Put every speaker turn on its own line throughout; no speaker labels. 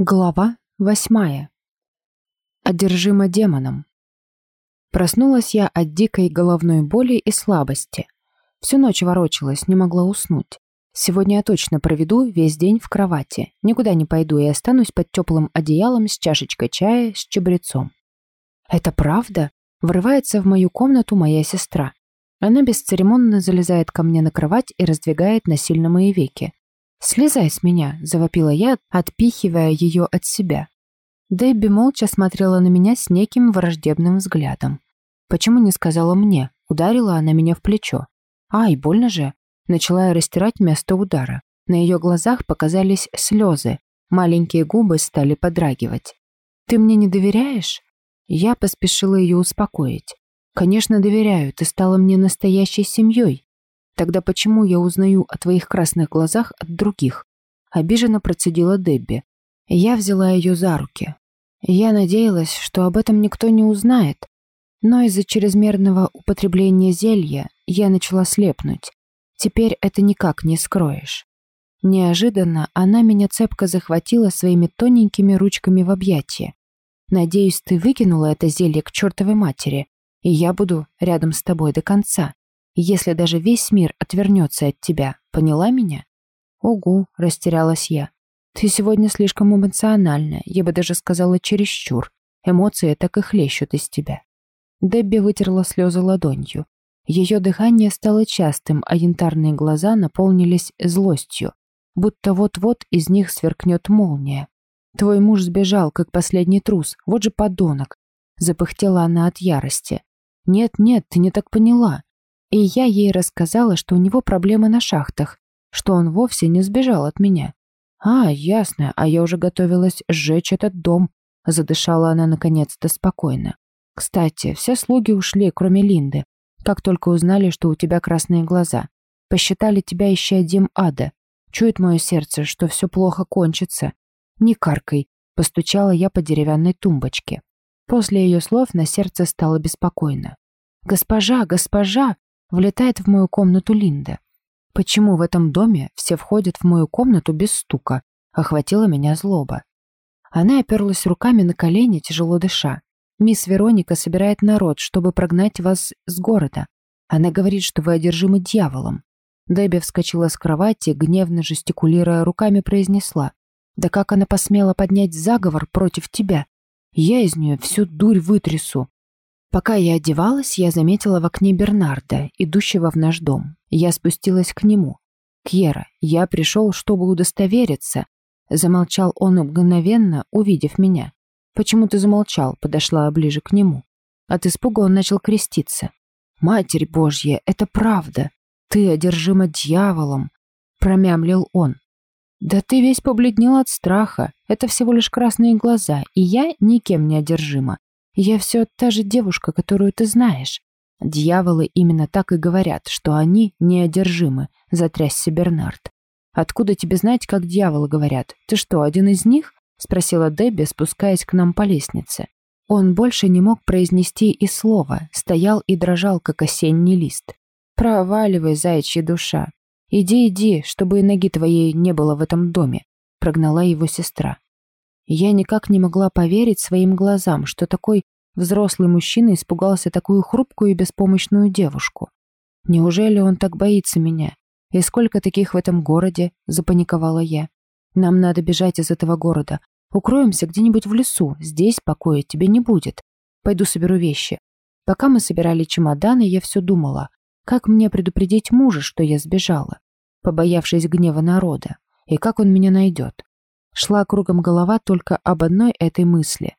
Глава восьмая. Одержима демоном. Проснулась я от дикой головной боли и слабости. Всю ночь ворочалась, не могла уснуть. Сегодня я точно проведу весь день в кровати. Никуда не пойду и останусь под теплым одеялом с чашечкой чая с чабрецом. Это правда? Врывается в мою комнату моя сестра. Она бесцеремонно залезает ко мне на кровать и раздвигает насильно мои веки. «Слезай с меня!» – завопила я, отпихивая ее от себя. Дебби молча смотрела на меня с неким враждебным взглядом. Почему не сказала мне? Ударила она меня в плечо. Ай, больно же. Начала я растирать место удара. На ее глазах показались слезы. Маленькие губы стали подрагивать. «Ты мне не доверяешь?» Я поспешила ее успокоить. «Конечно, доверяю. Ты стала мне настоящей семьей. Тогда почему я узнаю о твоих красных глазах от других? Обиженно процедила Дебби. Я взяла ее за руки. Я надеялась, что об этом никто не узнает, но из-за чрезмерного употребления зелья я начала слепнуть. Теперь это никак не скроешь. Неожиданно она меня цепко захватила своими тоненькими ручками в объятия. Надеюсь, ты выкинула это зелье к чертовой матери, и я буду рядом с тобой до конца если даже весь мир отвернется от тебя. Поняла меня? Угу, растерялась я. Ты сегодня слишком эмоциональная, я бы даже сказала чересчур. Эмоции так и хлещут из тебя. Дебби вытерла слезы ладонью. Ее дыхание стало частым, а янтарные глаза наполнились злостью, будто вот-вот из них сверкнет молния. «Твой муж сбежал, как последний трус, вот же подонок!» Запыхтела она от ярости. «Нет, нет, ты не так поняла. И я ей рассказала, что у него проблемы на шахтах, что он вовсе не сбежал от меня. «А, ясно, а я уже готовилась сжечь этот дом», задышала она наконец-то спокойно. «Кстати, все слуги ушли, кроме Линды, как только узнали, что у тебя красные глаза. Посчитали тебя исчадием ада. Чует мое сердце, что все плохо кончится. Не каркай», постучала я по деревянной тумбочке. После ее слов на сердце стало беспокойно. «Госпожа, госпожа!» Влетает в мою комнату Линда. Почему в этом доме все входят в мою комнату без стука? Охватила меня злоба. Она оперлась руками на колени, тяжело дыша. «Мисс Вероника собирает народ, чтобы прогнать вас с города. Она говорит, что вы одержимы дьяволом». Дебби вскочила с кровати, гневно жестикулируя руками, произнесла. «Да как она посмела поднять заговор против тебя? Я из нее всю дурь вытрясу. Пока я одевалась, я заметила в окне Бернарда, идущего в наш дом. Я спустилась к нему. «Кьера, я пришел, чтобы удостовериться». Замолчал он мгновенно, увидев меня. «Почему ты замолчал?» Подошла ближе к нему. От испуга он начал креститься. «Матерь Божья, это правда! Ты одержима дьяволом!» Промямлил он. «Да ты весь побледнел от страха. Это всего лишь красные глаза, и я никем не одержима. Я все та же девушка, которую ты знаешь. Дьяволы именно так и говорят, что они неодержимы, затрясся Бернард. Откуда тебе знать, как дьяволы говорят? Ты что, один из них? Спросила Дебби, спускаясь к нам по лестнице. Он больше не мог произнести и слова, стоял и дрожал, как осенний лист. «Проваливай, заячья душа. Иди, иди, чтобы и ноги твоей не было в этом доме», прогнала его сестра. Я никак не могла поверить своим глазам, что такой взрослый мужчина испугался такую хрупкую и беспомощную девушку. Неужели он так боится меня? И сколько таких в этом городе? Запаниковала я. Нам надо бежать из этого города. Укроемся где-нибудь в лесу. Здесь покоя тебе не будет. Пойду соберу вещи. Пока мы собирали чемоданы, я все думала, как мне предупредить мужа, что я сбежала, побоявшись гнева народа, и как он меня найдет. Шла кругом голова только об одной этой мысли.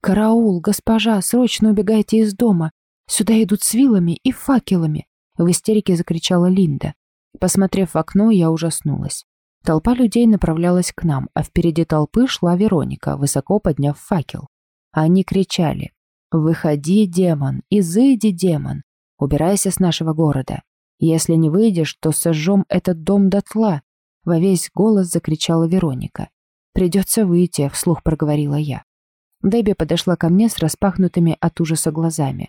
«Караул, госпожа, срочно убегайте из дома! Сюда идут с вилами и факелами!» В истерике закричала Линда. Посмотрев в окно, я ужаснулась. Толпа людей направлялась к нам, а впереди толпы шла Вероника, высоко подняв факел. Они кричали «Выходи, демон! Изыди, демон! Убирайся с нашего города! Если не выйдешь, то сожжем этот дом дотла!» Во весь голос закричала Вероника. «Придется выйти», — вслух проговорила я. Дебби подошла ко мне с распахнутыми от ужаса глазами.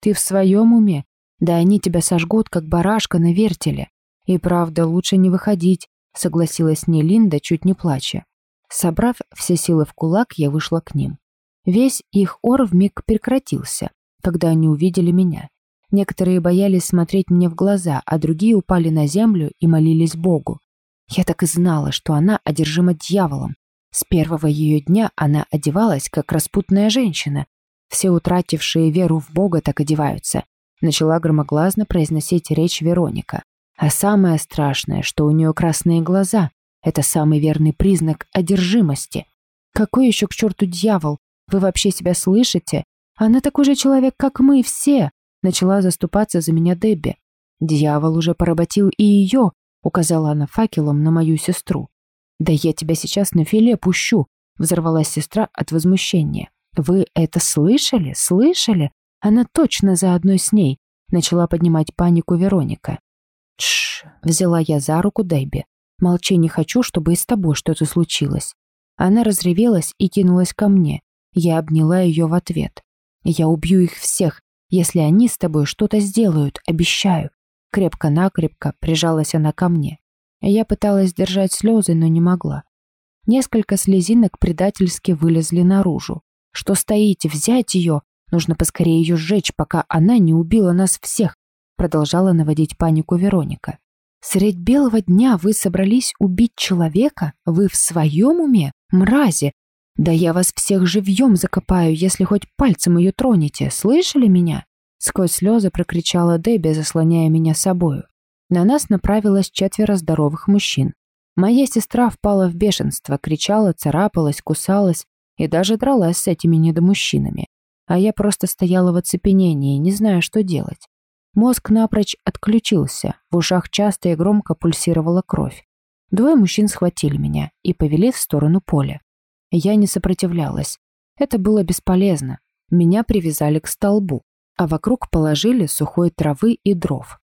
«Ты в своем уме? Да они тебя сожгут, как барашка на вертеле. И правда, лучше не выходить», — согласилась с ней Линда, чуть не плача. Собрав все силы в кулак, я вышла к ним. Весь их ор вмиг прекратился, когда они увидели меня. Некоторые боялись смотреть мне в глаза, а другие упали на землю и молились Богу. Я так и знала, что она одержима дьяволом. С первого ее дня она одевалась, как распутная женщина. Все утратившие веру в Бога так одеваются. Начала громогласно произносить речь Вероника. А самое страшное, что у нее красные глаза. Это самый верный признак одержимости. Какой еще к черту дьявол? Вы вообще себя слышите? Она такой же человек, как мы все. Начала заступаться за меня Дебби. Дьявол уже поработил и ее, указала она факелом на мою сестру. «Да я тебя сейчас на филе пущу!» Взорвалась сестра от возмущения. «Вы это слышали? Слышали? Она точно заодно с ней!» Начала поднимать панику Вероника. «Тш!» — взяла я за руку Дебби. «Молчи, не хочу, чтобы и с тобой что-то случилось». Она разревелась и кинулась ко мне. Я обняла ее в ответ. «Я убью их всех, если они с тобой что-то сделают, обещаю». Крепко-накрепко прижалась она ко мне. Я пыталась держать слезы, но не могла. Несколько слезинок предательски вылезли наружу. «Что стоите? Взять ее! Нужно поскорее ее сжечь, пока она не убила нас всех!» Продолжала наводить панику Вероника. «Средь белого дня вы собрались убить человека? Вы в своем уме? Мрази! Да я вас всех живьем закопаю, если хоть пальцем ее тронете. Слышали меня?» Сквозь слезы прокричала Дебби, заслоняя меня собою. На нас направилось четверо здоровых мужчин. Моя сестра впала в бешенство, кричала, царапалась, кусалась и даже дралась с этими недомужчинами. А я просто стояла в оцепенении, не зная, что делать. Мозг напрочь отключился, в ушах часто и громко пульсировала кровь. Двое мужчин схватили меня и повели в сторону поля. Я не сопротивлялась. Это было бесполезно. Меня привязали к столбу, а вокруг положили сухой травы и дров.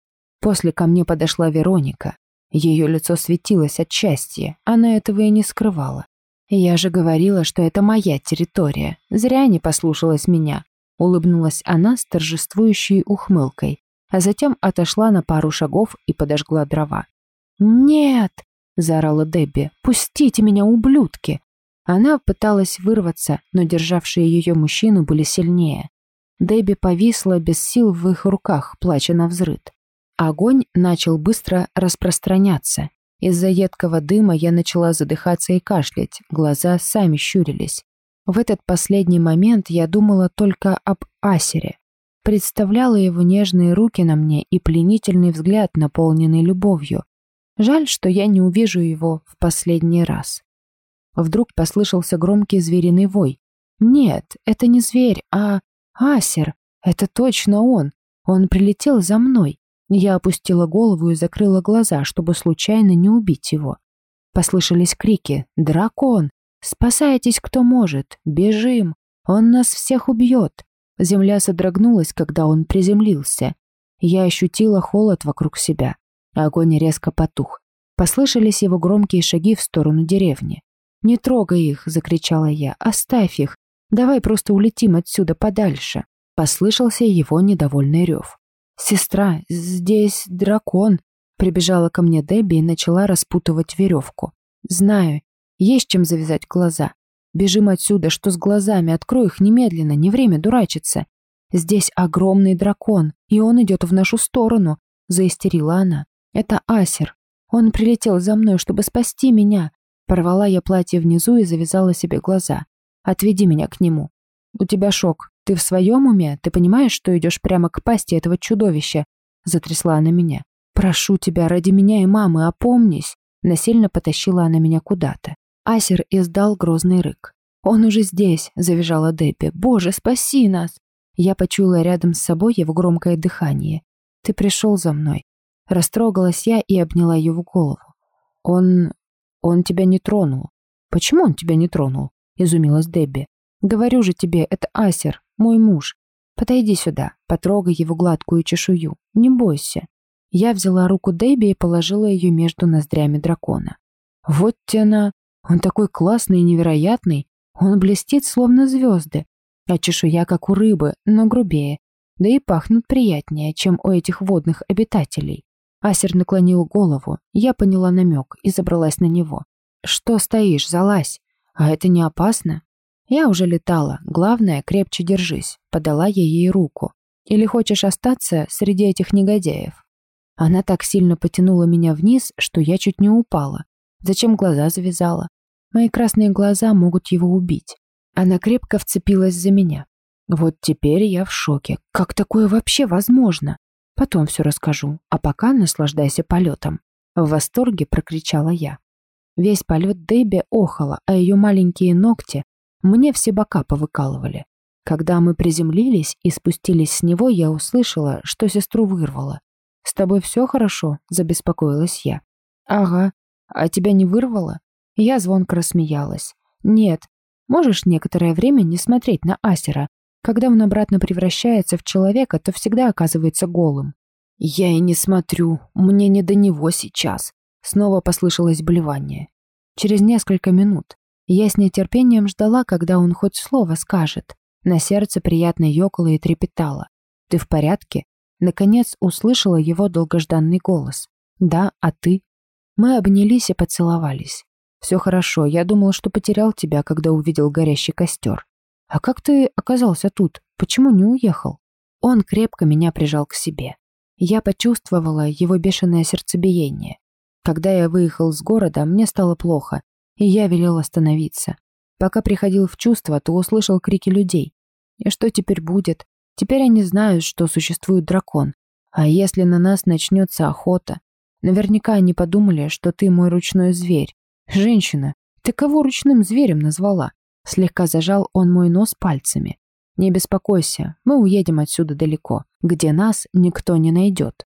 После ко мне подошла Вероника. Ее лицо светилось от счастья, она этого и не скрывала. «Я же говорила, что это моя территория. Зря не послушалась меня», — улыбнулась она с торжествующей ухмылкой, а затем отошла на пару шагов и подожгла дрова. «Нет!» — заорала Дебби. «Пустите меня, ублюдки!» Она пыталась вырваться, но державшие ее мужчины были сильнее. Дебби повисла без сил в их руках, плача на взрыд. Огонь начал быстро распространяться. Из-за едкого дыма я начала задыхаться и кашлять, глаза сами щурились. В этот последний момент я думала только об Асере. Представляла его нежные руки на мне и пленительный взгляд, наполненный любовью. Жаль, что я не увижу его в последний раз. Вдруг послышался громкий звериный вой. Нет, это не зверь, а Асер. Это точно он. Он прилетел за мной. Я опустила голову и закрыла глаза, чтобы случайно не убить его. Послышались крики «Дракон! Спасайтесь, кто может! Бежим! Он нас всех убьет!» Земля содрогнулась, когда он приземлился. Я ощутила холод вокруг себя. Огонь резко потух. Послышались его громкие шаги в сторону деревни. «Не трогай их!» — закричала я. «Оставь их! Давай просто улетим отсюда подальше!» Послышался его недовольный рев. «Сестра, здесь дракон!» Прибежала ко мне Дебби и начала распутывать веревку. «Знаю, есть чем завязать глаза. Бежим отсюда, что с глазами, открой их немедленно, не время дурачиться. Здесь огромный дракон, и он идет в нашу сторону», заистерила она. «Это Асер. Он прилетел за мной, чтобы спасти меня». Порвала я платье внизу и завязала себе глаза. «Отведи меня к нему». «У тебя шок. «Ты в своем уме? Ты понимаешь, что идешь прямо к пасти этого чудовища?» Затрясла она меня. «Прошу тебя, ради меня и мамы, опомнись!» Насильно потащила она меня куда-то. Асер издал грозный рык. «Он уже здесь!» — завизжала Дебби. «Боже, спаси нас!» Я почуяла рядом с собой его громкое дыхание. «Ты пришел за мной!» Растрогалась я и обняла его голову. «Он... он тебя не тронул». «Почему он тебя не тронул?» — изумилась Дебби. «Говорю же тебе, это Асер мой муж. Подойди сюда, потрогай его гладкую чешую. Не бойся». Я взяла руку Дебби и положила ее между ноздрями дракона. «Вот она! Он такой классный и невероятный. Он блестит, словно звезды. А чешуя, как у рыбы, но грубее. Да и пахнут приятнее, чем у этих водных обитателей». Асер наклонил голову. Я поняла намек и забралась на него. «Что стоишь? Залазь!» А это не опасно? Я уже летала. Главное, крепче держись. Подала я ей руку. Или хочешь остаться среди этих негодяев? Она так сильно потянула меня вниз, что я чуть не упала. Зачем глаза завязала? Мои красные глаза могут его убить. Она крепко вцепилась за меня. Вот теперь я в шоке. Как такое вообще возможно? Потом все расскажу, а пока наслаждайся полетом. В восторге прокричала я. Весь полет Дебби охала, а ее маленькие ногти мне все бока повыкалывали. Когда мы приземлились и спустились с него, я услышала, что сестру вырвало. «С тобой все хорошо?» – забеспокоилась я. «Ага. А тебя не вырвало?» Я звонко рассмеялась. «Нет. Можешь некоторое время не смотреть на Асера. Когда он обратно превращается в человека, то всегда оказывается голым. «Я и не смотрю, мне не до него сейчас», — снова послышалось блевание. Через несколько минут я с нетерпением ждала, когда он хоть слово скажет. На сердце приятно ёкало и трепетало. «Ты в порядке?» Наконец услышала его долгожданный голос. «Да, а ты?» Мы обнялись и поцеловались. «Все хорошо, я думал, что потерял тебя, когда увидел горящий костер. А как ты оказался тут? Почему не уехал?» Он крепко меня прижал к себе. Я почувствовала его бешеное сердцебиение. Когда я выехал с города, мне стало плохо, и я велел остановиться. Пока приходил в чувство, то услышал крики людей. И что теперь будет? Теперь они знают, что существует дракон. А если на нас начнется охота? Наверняка они подумали, что ты мой ручной зверь. Женщина, ты кого ручным зверем назвала? Слегка зажал он мой нос пальцами. Не беспокойся, мы уедем отсюда далеко, где нас никто не найдет.